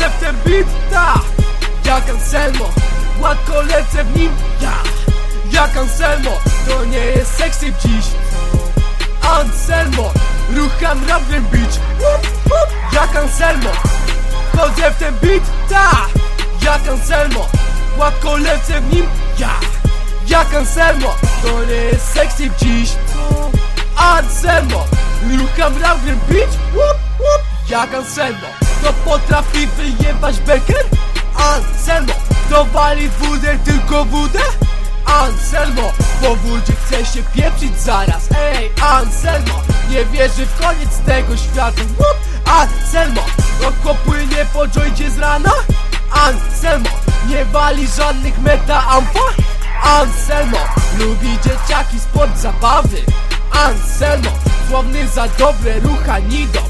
Wchodzę w ten beat, ta Jak Anselmo Gładko lecę w nim, ja Jak Anselmo To nie jest sexy dziś. Anselmo Rucham Rabden Beach Jak Anselmo Wchodzę w ten beat, ta Jak Anselmo Gładko lecę w nim, ja Jak Anselmo To nie jest sexy dziś. Anselmo Rucham Rabden Beach Jak Anselmo To potrafi wyjebać beker? Anselmo. To wali wódę, tylko wódę? Anselmo. Po wódzie chce się pieprzyć zaraz. Ej, Anselmo. Nie wierzy w koniec tego świata. Anselmo. Oko płynie po joincie z rana? Anselmo. Nie wali żadnych meta amfa Anselmo. Lubi dzieciaki, sport, zabawy. Anselmo. Słowny za dobre ruchanido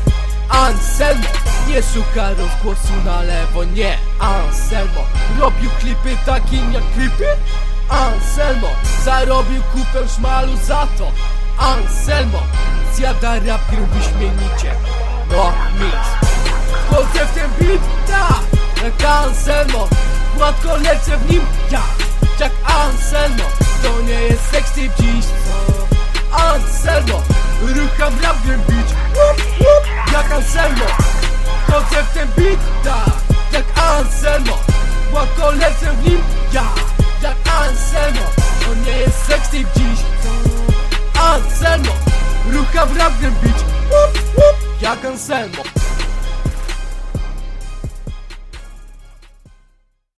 Anselmo Nie szuka rozgłosu na lewo, nie. Anselmo Robił klipy takim jak klipy Anselmo Zarobił kupę szmalu za to. Anselmo Zjada rap wyśmienicie. No mix Wchodzę w ten beat, tak. Jak Anselmo Gładko lecę w nim, ja. Jak Anselmo To nie jest sexy dziś, co? Anselmo Rucham rap beat Anselmo Rucham rap beat Łup, łup, Jak Anselmo